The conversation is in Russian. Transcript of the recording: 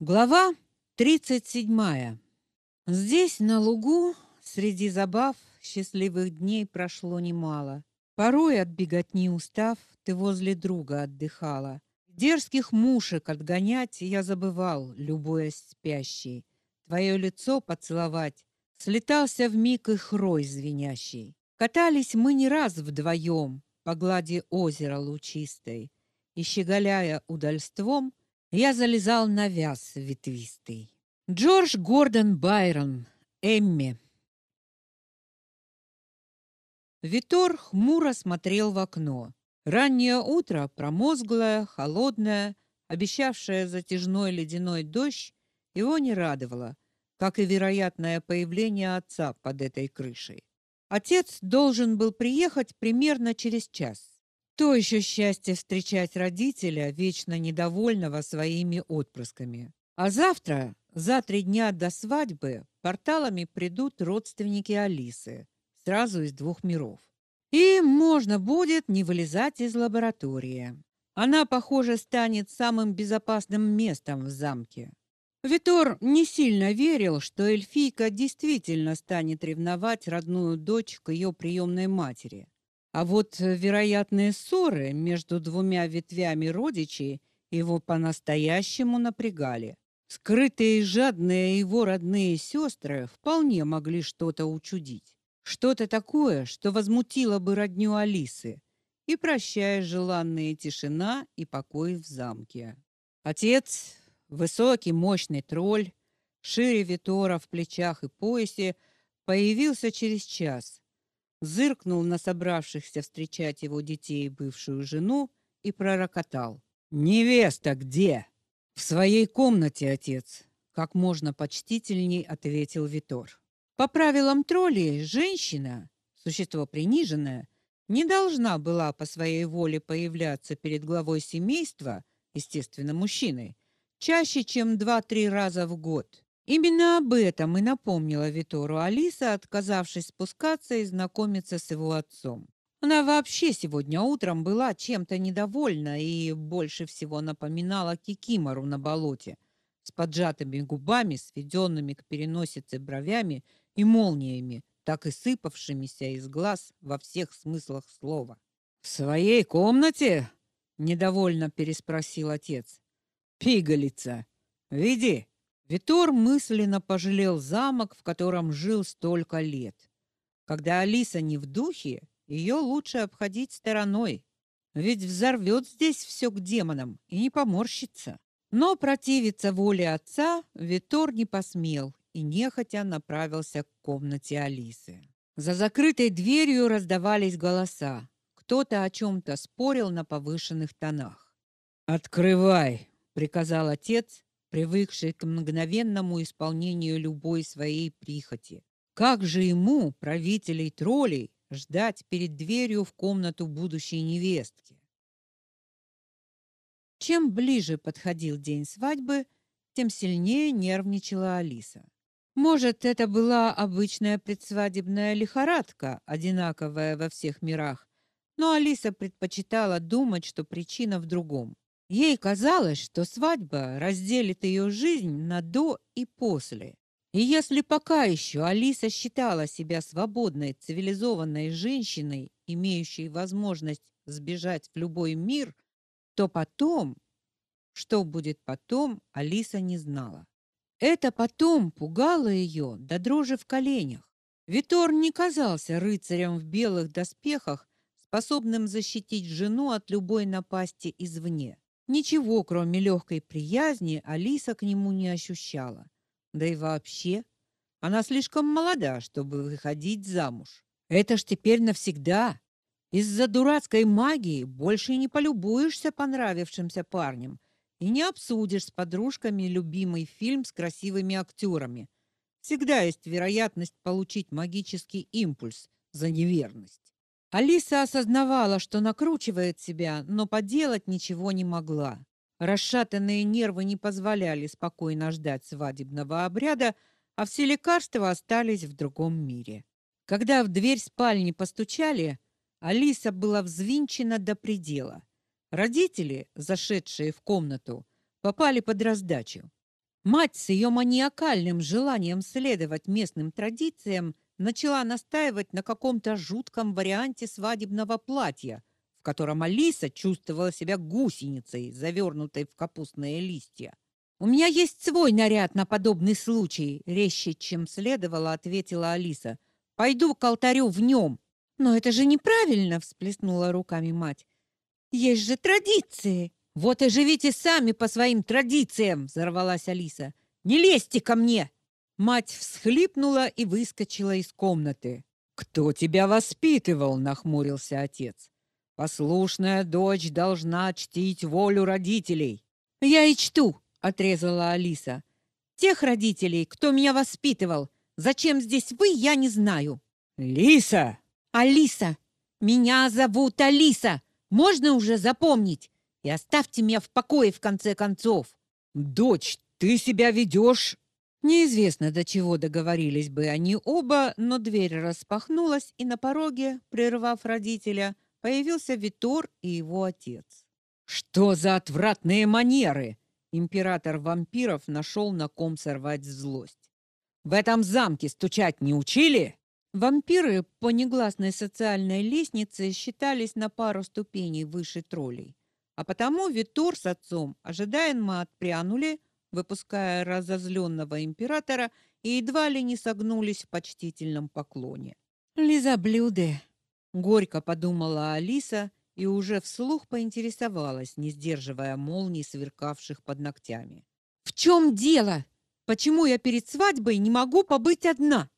Глава 37. Здесь, на лугу, среди забав, счастливых дней прошло немало. Порой от беготни устав, ты возле друга отдыхала. Дерзких мушек отгонять я забывал, любуясь спящей. Твое лицо поцеловать слетался в миг их рой звенящий. Катались мы не раз вдвоем по глади озера лучистой, и щеголяя удальством, я залезал на вяз ветвистый. Джордж Гордон Байрон, Эмми. Витор хмуро смотрел в окно. Раннее утро, промозглое, холодное, обещавшее затяжной ледяной дождь, его не радовало, как и вероятное появление отца под этой крышей. Отец должен был приехать примерно через час. То еще счастье встречать родителя, вечно недовольного своими отпрысками. А завтра, за три дня до свадьбы, порталами придут родственники Алисы, сразу из двух миров. И можно будет не вылезать из лаборатории. Она, похоже, станет самым безопасным местом в замке. Витор не сильно верил, что эльфийка действительно станет ревновать родную дочь к ее приемной матери. А вот вероятные ссоры между двумя ветвями родичей его по-настоящему напрягали. Скрытые и жадные его родные сестры вполне могли что-то учудить. Что-то такое, что возмутило бы родню Алисы, и прощая желанные тишина и покой в замке. Отец, высокий, мощный тролль, шире Витора в плечах и поясе, появился через час, зыркнул на собравшихся встречать его детей и бывшую жену и пророкотал. «Невеста где?» «В своей комнате, отец», — как можно почтительней ответил Витор. По правилам троллей, женщина, существо приниженное, не должна была по своей воле появляться перед главой семейства, естественно, мужчиной, чаще, чем два-три раза в год. Именно об этом и напомнила Витору Алиса, отказавшись спускаться и знакомиться с его отцом. Она вообще сегодня утром была чем-то недовольна и больше всего напоминала кикимору на болоте, с поджатыми губами, сведенными к переносице бровями и молниями, так и сыпавшимися из глаз во всех смыслах слова. «В своей комнате?» — недовольно переспросил отец. «Пигалица! Веди!» Витор мысленно пожалел замок, в котором жил столько лет. Когда Алиса не в духе, ее лучше обходить стороной, ведь взорвет здесь все к демонам и не поморщится. Но противиться воле отца Витор не посмел и нехотя направился к комнате Алисы. За закрытой дверью раздавались голоса. Кто-то о чем-то спорил на повышенных тонах. «Открывай!» — приказал отец, привыкший к мгновенному исполнению любой своей прихоти. Как же ему, правителей троллей, ждать перед дверью в комнату будущей невестки? Чем ближе подходил день свадьбы, тем сильнее нервничала Алиса. Может, это была обычная предсвадебная лихорадка, одинаковая во всех мирах, но Алиса предпочитала думать, что причина в другом. Ей казалось, что свадьба разделит ее жизнь на до и после. И если пока еще Алиса считала себя свободной, цивилизованной женщиной, имеющей возможность сбежать в любой мир, то потом, что будет потом, Алиса не знала. Это потом пугало ее до дрожи в коленях. Витор не казался рыцарем в белых доспехах, способным защитить жену от любой напасти извне. Ничего, кроме легкой приязни, Алиса к нему не ощущала. Да и вообще, она слишком молода, чтобы выходить замуж. Это ж теперь навсегда. Из-за дурацкой магии больше не полюбуешься понравившимся парнем, и не обсудишь с подружками любимый фильм с красивыми актерами. Всегда есть вероятность получить магический импульс за неверность. Алиса осознавала, что накручивает себя, но поделать ничего не могла. Расшатанные нервы не позволяли спокойно ждать свадебного обряда, а все лекарства остались в другом мире. Когда в дверь спальни постучали, Алиса была взвинчена до предела – Родители, зашедшие в комнату, попали под раздачу. Мать с ее маниакальным желанием следовать местным традициям начала настаивать на каком-то жутком варианте свадебного платья, в котором Алиса чувствовала себя гусеницей, завернутой в капустные листья. У меня есть свой наряд на подобный случай, резче, чем следовало, ответила Алиса. Пойду к алтарю в нем». Но это же неправильно, всплеснула руками мать. Есть же традиции. Вот и живите сами по своим традициям, взорвалась Алиса. Не лезьте ко мне. Мать всхлипнула и выскочила из комнаты. Кто тебя воспитывал? нахмурился отец. Послушная дочь должна чтить волю родителей. Я и чту, отрезала Алиса. Тех родителей, кто меня воспитывал. Зачем здесь вы, я не знаю. Лиса. Алиса. Меня зовут Алиса. Можно уже запомнить. И оставьте меня в покое в конце концов. Дочь, ты себя ведешь Неизвестно, до чего договорились бы они оба, но дверь распахнулась, и на пороге, прервав родителя, появился Витор и его отец. Что за отвратные манеры? Император вампиров нашел на ком сорвать злость. В этом замке стучать не учили? Вампиры по негласной социальной лестнице считались на пару ступеней выше троллей. А потому Витор с отцом ожидаемо отпрянули, выпуская разозленного императора, и едва ли не согнулись в почтительном поклоне. «Лизоблюды!» — горько подумала Алиса и уже вслух поинтересовалась, не сдерживая молний, сверкавших под ногтями. «В чем дело? Почему я перед свадьбой не могу побыть одна?»